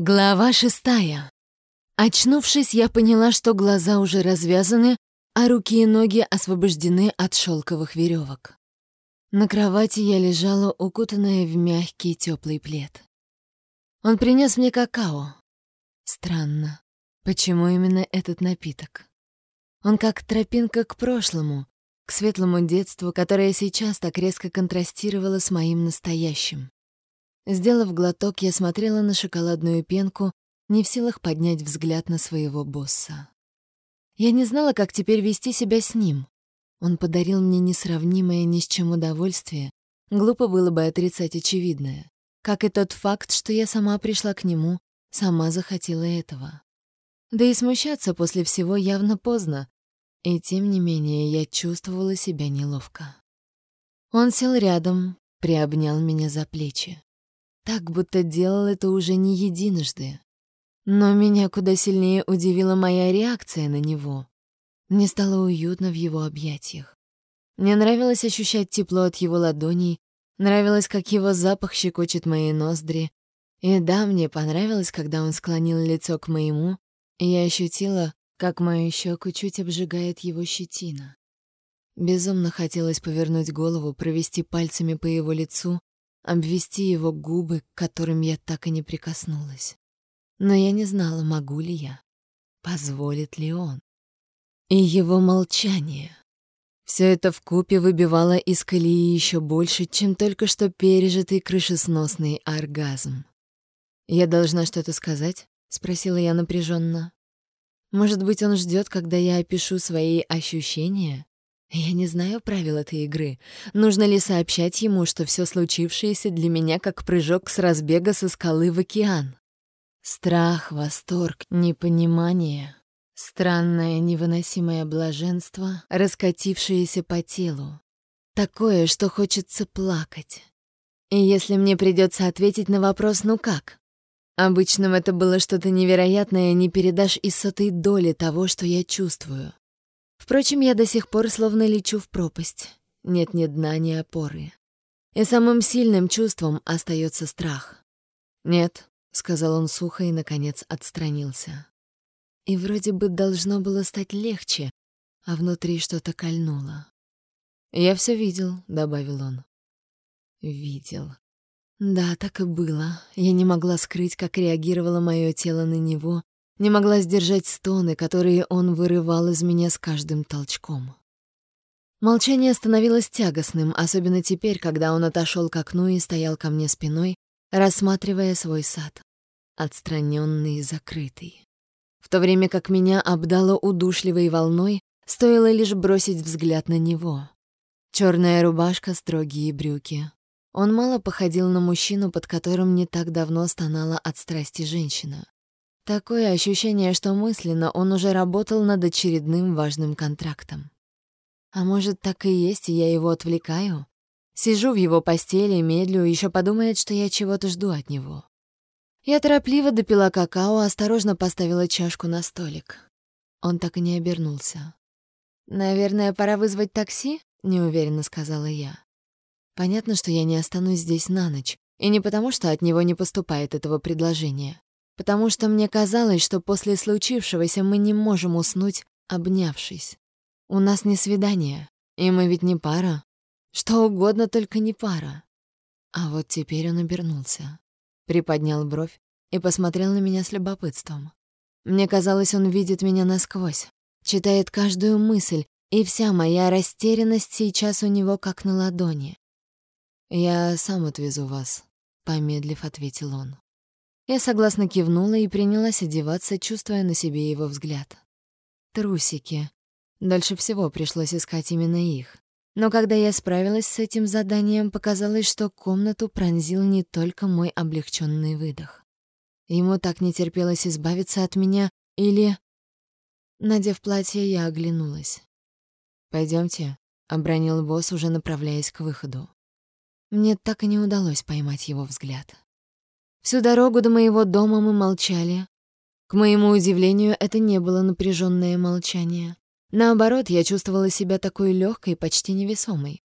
Глава шестая. Очнувшись, я поняла, что глаза уже развязаны, а руки и ноги освобождены от шелковых веревок. На кровати я лежала, укутанная в мягкий теплый плед. Он принес мне какао. Странно, почему именно этот напиток? Он как тропинка к прошлому, к светлому детству, которое сейчас так резко контрастировало с моим настоящим. Сделав глоток, я смотрела на шоколадную пенку, не в силах поднять взгляд на своего босса. Я не знала, как теперь вести себя с ним. Он подарил мне несравнимое ни с чем удовольствие. Глупо было бы отрицать очевидное. Как и тот факт, что я сама пришла к нему, сама захотела этого. Да и смущаться после всего явно поздно. И тем не менее я чувствовала себя неловко. Он сел рядом, приобнял меня за плечи. Так, будто делал это уже не единожды. Но меня куда сильнее удивила моя реакция на него. Мне стало уютно в его объятиях. Мне нравилось ощущать тепло от его ладоней, нравилось, как его запах щекочет мои ноздри. И да, мне понравилось, когда он склонил лицо к моему, и я ощутила, как мою щеку чуть обжигает его щетина. Безумно хотелось повернуть голову, провести пальцами по его лицу, обвести его губы, к которым я так и не прикоснулась. Но я не знала, могу ли я, позволит ли он. И его молчание. Все это вкупе выбивало из колеи еще больше, чем только что пережитый крышесносный оргазм. «Я должна что-то сказать?» — спросила я напряженно. «Может быть, он ждет, когда я опишу свои ощущения?» Я не знаю правил этой игры. Нужно ли сообщать ему, что все случившееся для меня как прыжок с разбега со скалы в океан? Страх, восторг, непонимание, странное невыносимое блаженство, раскатившееся по телу. Такое, что хочется плакать. И если мне придется ответить на вопрос «ну как?», обычным это было что-то невероятное, не передашь и сотой доли того, что я чувствую. Впрочем, я до сих пор словно лечу в пропасть. Нет ни дна, ни опоры. И самым сильным чувством остается страх. «Нет», — сказал он сухо и, наконец, отстранился. И вроде бы должно было стать легче, а внутри что-то кольнуло. «Я все видел», — добавил он. «Видел». Да, так и было. Я не могла скрыть, как реагировало мое тело на него, не могла сдержать стоны, которые он вырывал из меня с каждым толчком. Молчание становилось тягостным, особенно теперь, когда он отошел к окну и стоял ко мне спиной, рассматривая свой сад, отстраненный и закрытый. В то время как меня обдало удушливой волной, стоило лишь бросить взгляд на него. Черная рубашка, строгие брюки. Он мало походил на мужчину, под которым не так давно стонала от страсти женщина. Такое ощущение, что мысленно он уже работал над очередным важным контрактом. А может, так и есть, и я его отвлекаю? Сижу в его постели, медлю, еще подумает, что я чего-то жду от него. Я торопливо допила какао, осторожно поставила чашку на столик. Он так и не обернулся. «Наверное, пора вызвать такси?» — неуверенно сказала я. Понятно, что я не останусь здесь на ночь, и не потому, что от него не поступает этого предложения потому что мне казалось, что после случившегося мы не можем уснуть, обнявшись. У нас не свидание, и мы ведь не пара. Что угодно, только не пара. А вот теперь он обернулся, приподнял бровь и посмотрел на меня с любопытством. Мне казалось, он видит меня насквозь, читает каждую мысль, и вся моя растерянность сейчас у него как на ладони. «Я сам отвезу вас», — помедлив ответил он. Я согласно кивнула и принялась одеваться, чувствуя на себе его взгляд. Трусики. Дальше всего пришлось искать именно их. Но когда я справилась с этим заданием, показалось, что комнату пронзил не только мой облегченный выдох. Ему так не терпелось избавиться от меня или... Надев платье, я оглянулась. Пойдемте, обронил босс, уже направляясь к выходу. Мне так и не удалось поймать его взгляд. Всю дорогу до моего дома мы молчали. К моему удивлению, это не было напряженное молчание. Наоборот, я чувствовала себя такой легкой, почти невесомой.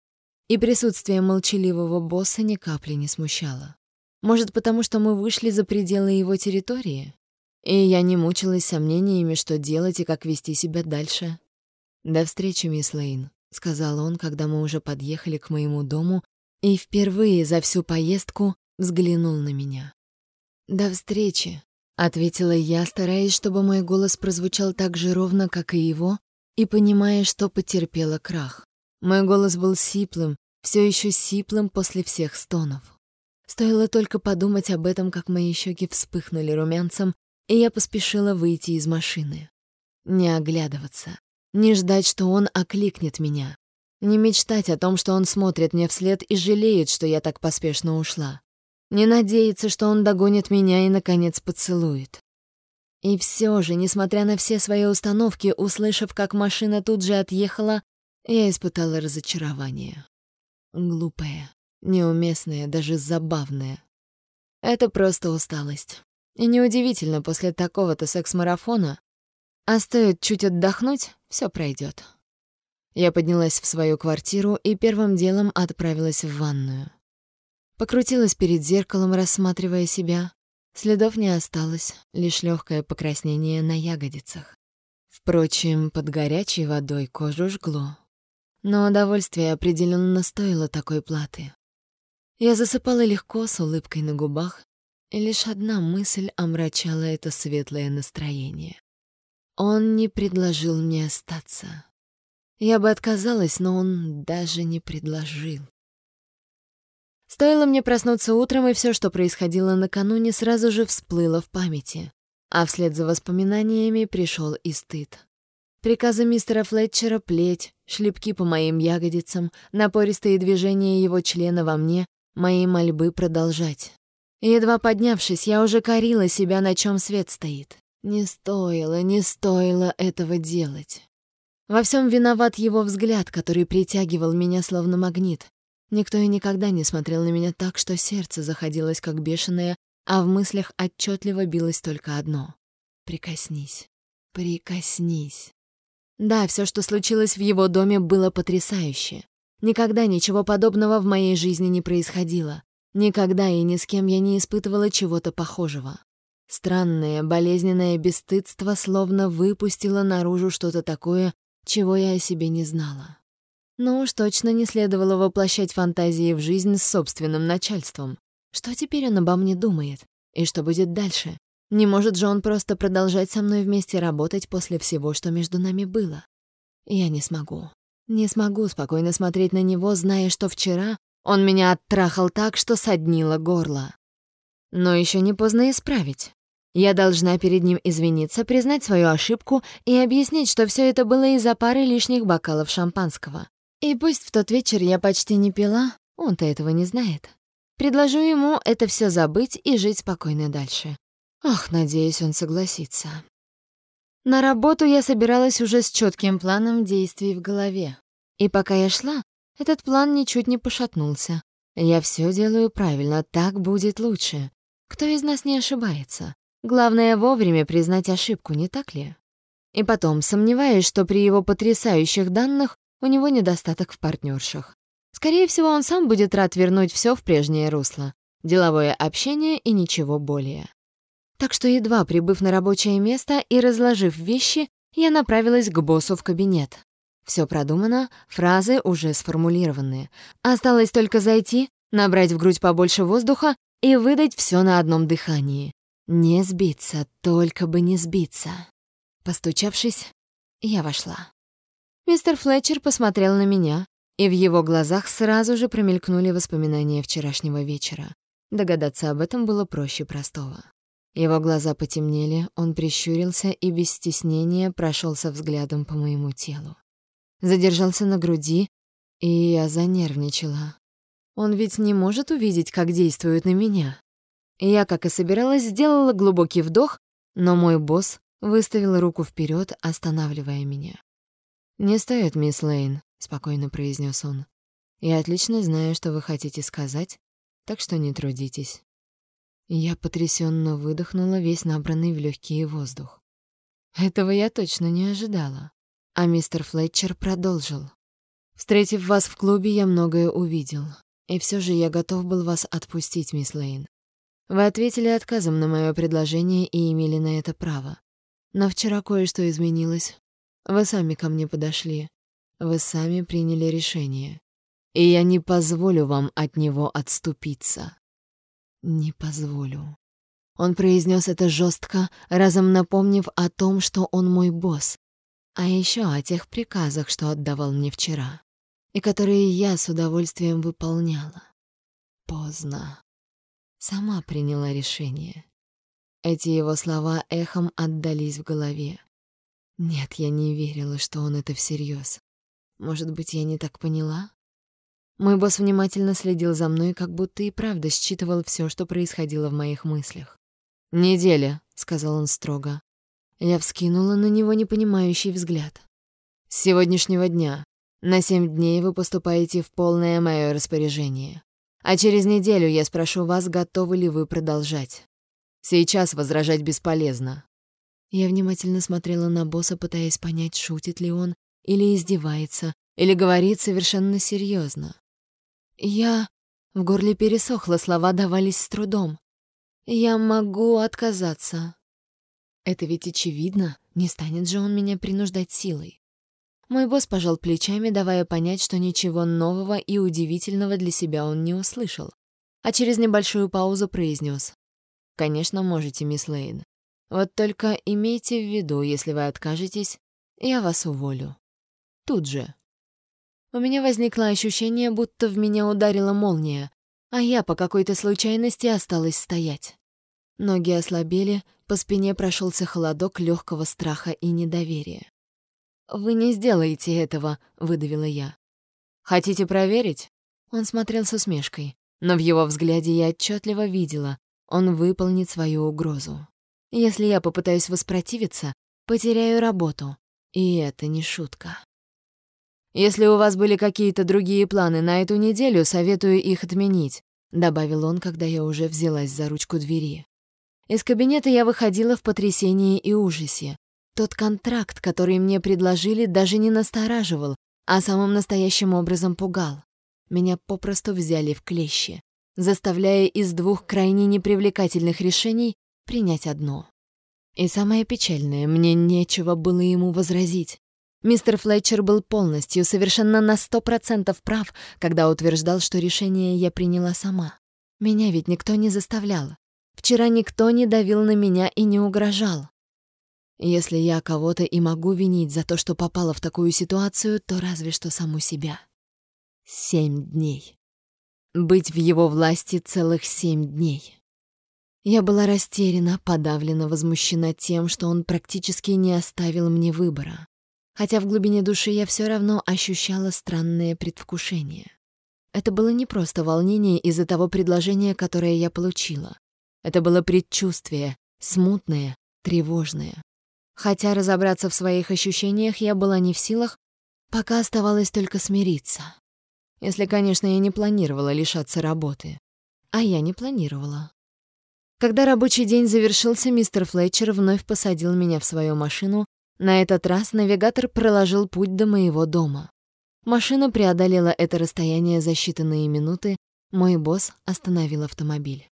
И присутствие молчаливого босса ни капли не смущало. Может, потому что мы вышли за пределы его территории? И я не мучилась сомнениями, что делать и как вести себя дальше. «До встречи, мисс Лейн», — сказал он, когда мы уже подъехали к моему дому, и впервые за всю поездку взглянул на меня. «До встречи», — ответила я, стараясь, чтобы мой голос прозвучал так же ровно, как и его, и понимая, что потерпела крах. Мой голос был сиплым, все еще сиплым после всех стонов. Стоило только подумать об этом, как мои щеки вспыхнули румянцем, и я поспешила выйти из машины. Не оглядываться, не ждать, что он окликнет меня, не мечтать о том, что он смотрит мне вслед и жалеет, что я так поспешно ушла, не надеяться, что он догонит меня и, наконец, поцелует. И все же, несмотря на все свои установки, услышав, как машина тут же отъехала, я испытала разочарование. Глупое, неуместное, даже забавное. Это просто усталость. И неудивительно после такого-то секс-марафона. А стоит чуть отдохнуть, все пройдет. Я поднялась в свою квартиру и первым делом отправилась в ванную. Покрутилась перед зеркалом, рассматривая себя. Следов не осталось, лишь легкое покраснение на ягодицах. Впрочем, под горячей водой кожу жгло. Но удовольствие определенно стоило такой платы. Я засыпала легко, с улыбкой на губах, и лишь одна мысль омрачала это светлое настроение. Он не предложил мне остаться. Я бы отказалась, но он даже не предложил. Стоило мне проснуться утром, и все, что происходило накануне, сразу же всплыло в памяти. А вслед за воспоминаниями пришел и стыд. Приказы мистера Флетчера плеть, шлепки по моим ягодицам, напористые движения его члена во мне, мои мольбы продолжать. Едва поднявшись, я уже корила себя, на чем свет стоит. Не стоило, не стоило этого делать. Во всем виноват его взгляд, который притягивал меня словно магнит. Никто и никогда не смотрел на меня так, что сердце заходилось как бешеное, а в мыслях отчетливо билось только одно — «Прикоснись, прикоснись». Да, все, что случилось в его доме, было потрясающе. Никогда ничего подобного в моей жизни не происходило. Никогда и ни с кем я не испытывала чего-то похожего. Странное, болезненное бесстыдство словно выпустило наружу что-то такое, чего я о себе не знала. Но уж точно не следовало воплощать фантазии в жизнь с собственным начальством. Что теперь он обо мне думает? И что будет дальше? Не может же он просто продолжать со мной вместе работать после всего, что между нами было? Я не смогу. Не смогу спокойно смотреть на него, зная, что вчера он меня оттрахал так, что соднило горло. Но еще не поздно исправить. Я должна перед ним извиниться, признать свою ошибку и объяснить, что все это было из-за пары лишних бокалов шампанского. И пусть в тот вечер я почти не пила, он-то этого не знает. Предложу ему это все забыть и жить спокойно дальше. Ох, надеюсь, он согласится. На работу я собиралась уже с четким планом действий в голове. И пока я шла, этот план ничуть не пошатнулся. Я все делаю правильно, так будет лучше. Кто из нас не ошибается? Главное вовремя признать ошибку, не так ли? И потом, сомневаюсь, что при его потрясающих данных у него недостаток в партнершах. Скорее всего, он сам будет рад вернуть все в прежнее русло. Деловое общение и ничего более. Так что, едва прибыв на рабочее место и разложив вещи, я направилась к боссу в кабинет. Все продумано, фразы уже сформулированы. Осталось только зайти, набрать в грудь побольше воздуха и выдать все на одном дыхании. Не сбиться, только бы не сбиться. Постучавшись, я вошла. Мистер Флетчер посмотрел на меня, и в его глазах сразу же промелькнули воспоминания вчерашнего вечера. Догадаться об этом было проще простого. Его глаза потемнели, он прищурился и без стеснения прошелся взглядом по моему телу задержался на груди, и я занервничала. Он ведь не может увидеть, как действует на меня. Я, как и собиралась, сделала глубокий вдох, но мой босс выставил руку вперед, останавливая меня. «Не стоит, мисс Лейн», — спокойно произнес он. «Я отлично знаю, что вы хотите сказать, так что не трудитесь». Я потрясенно выдохнула весь набранный в легкие воздух. Этого я точно не ожидала. А мистер Флетчер продолжил. «Встретив вас в клубе, я многое увидел. И все же я готов был вас отпустить, мисс Лейн. Вы ответили отказом на мое предложение и имели на это право. Но вчера кое-что изменилось. Вы сами ко мне подошли. Вы сами приняли решение. И я не позволю вам от него отступиться. Не позволю. Он произнес это жестко, разом напомнив о том, что он мой босс, а еще о тех приказах, что отдавал мне вчера, и которые я с удовольствием выполняла. Поздно. Сама приняла решение. Эти его слова эхом отдались в голове. Нет, я не верила, что он это всерьез. Может быть, я не так поняла? Мой босс внимательно следил за мной, как будто и правда считывал все, что происходило в моих мыслях. «Неделя», — сказал он строго. Я вскинула на него непонимающий взгляд. «С сегодняшнего дня на семь дней вы поступаете в полное мое распоряжение. А через неделю я спрошу вас, готовы ли вы продолжать. Сейчас возражать бесполезно. Я внимательно смотрела на босса, пытаясь понять, шутит ли он, или издевается, или говорит совершенно серьезно. Я... В горле пересохло, слова давались с трудом. Я могу отказаться. Это ведь очевидно, не станет же он меня принуждать силой. Мой босс пожал плечами, давая понять, что ничего нового и удивительного для себя он не услышал. А через небольшую паузу произнес: «Конечно, можете, мисс Лейн. Вот только имейте в виду, если вы откажетесь, я вас уволю. Тут же». У меня возникло ощущение, будто в меня ударила молния, а я по какой-то случайности осталась стоять. Ноги ослабели, по спине прошелся холодок легкого страха и недоверия. «Вы не сделаете этого», — выдавила я. «Хотите проверить?» Он смотрел с усмешкой, но в его взгляде я отчетливо видела, он выполнит свою угрозу. Если я попытаюсь воспротивиться, потеряю работу, и это не шутка. «Если у вас были какие-то другие планы на эту неделю, советую их отменить», добавил он, когда я уже взялась за ручку двери. Из кабинета я выходила в потрясении и ужасе. Тот контракт, который мне предложили, даже не настораживал, а самым настоящим образом пугал. Меня попросту взяли в клещи, заставляя из двух крайне непривлекательных решений принять одно. И самое печальное, мне нечего было ему возразить. Мистер Флетчер был полностью, совершенно на сто процентов прав, когда утверждал, что решение я приняла сама. Меня ведь никто не заставлял. Вчера никто не давил на меня и не угрожал. Если я кого-то и могу винить за то, что попала в такую ситуацию, то разве что саму себя. Семь дней. Быть в его власти целых семь дней. Я была растеряна, подавлена, возмущена тем, что он практически не оставил мне выбора. Хотя в глубине души я все равно ощущала странное предвкушение. Это было не просто волнение из-за того предложения, которое я получила. Это было предчувствие, смутное, тревожное. Хотя разобраться в своих ощущениях я была не в силах, пока оставалось только смириться. Если, конечно, я не планировала лишаться работы. А я не планировала. Когда рабочий день завершился, мистер Флетчер вновь посадил меня в свою машину. На этот раз навигатор проложил путь до моего дома. Машина преодолела это расстояние за считанные минуты, мой босс остановил автомобиль.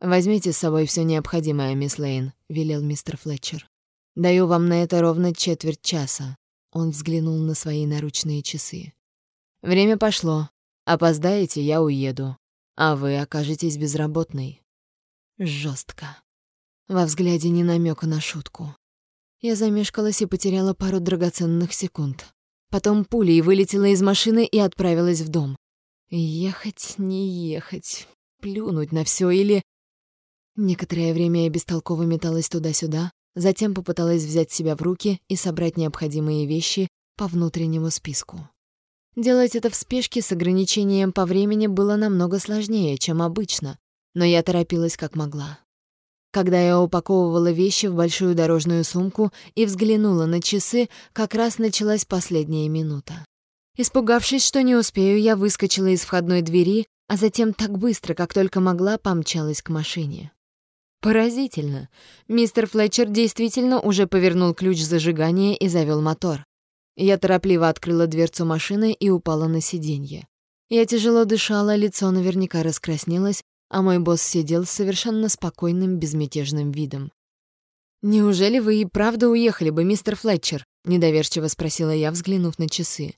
«Возьмите с собой все необходимое, мисс Лейн», — велел мистер Флетчер. Даю вам на это ровно четверть часа. Он взглянул на свои наручные часы. Время пошло. Опоздаете, я уеду. А вы окажетесь безработной. Жестко. Во взгляде не намека на шутку. Я замешкалась и потеряла пару драгоценных секунд. Потом пулей вылетела из машины и отправилась в дом. Ехать, не ехать, плюнуть на все или... Некоторое время я бестолково металась туда-сюда, Затем попыталась взять себя в руки и собрать необходимые вещи по внутреннему списку. Делать это в спешке с ограничением по времени было намного сложнее, чем обычно, но я торопилась как могла. Когда я упаковывала вещи в большую дорожную сумку и взглянула на часы, как раз началась последняя минута. Испугавшись, что не успею, я выскочила из входной двери, а затем так быстро, как только могла, помчалась к машине. Поразительно. Мистер Флетчер действительно уже повернул ключ зажигания и завел мотор. Я торопливо открыла дверцу машины и упала на сиденье. Я тяжело дышала, лицо наверняка раскраснелось, а мой босс сидел с совершенно спокойным, безмятежным видом. «Неужели вы и правда уехали бы, мистер Флетчер?» — недоверчиво спросила я, взглянув на часы.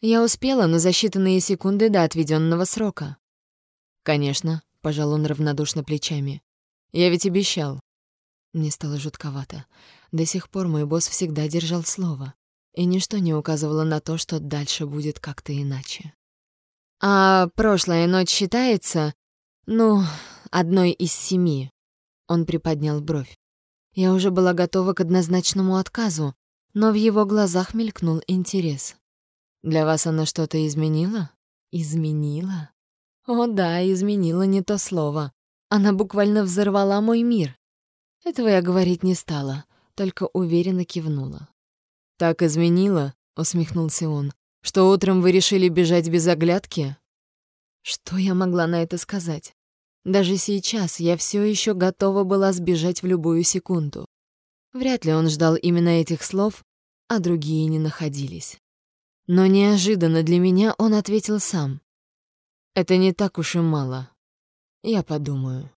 Я успела, но за считанные секунды до отведенного срока. «Конечно», — пожал он равнодушно плечами. «Я ведь обещал». Мне стало жутковато. До сих пор мой босс всегда держал слово, и ничто не указывало на то, что дальше будет как-то иначе. «А прошлая ночь считается, ну, одной из семи?» Он приподнял бровь. Я уже была готова к однозначному отказу, но в его глазах мелькнул интерес. «Для вас она что-то изменила?» «Изменила?» О да, изменила не то слово. Она буквально взорвала мой мир. Этого я говорить не стала, только уверенно кивнула. «Так изменила?» — усмехнулся он. «Что утром вы решили бежать без оглядки?» Что я могла на это сказать? Даже сейчас я все еще готова была сбежать в любую секунду. Вряд ли он ждал именно этих слов, а другие не находились. Но неожиданно для меня он ответил сам. «Это не так уж и мало. Я подумаю».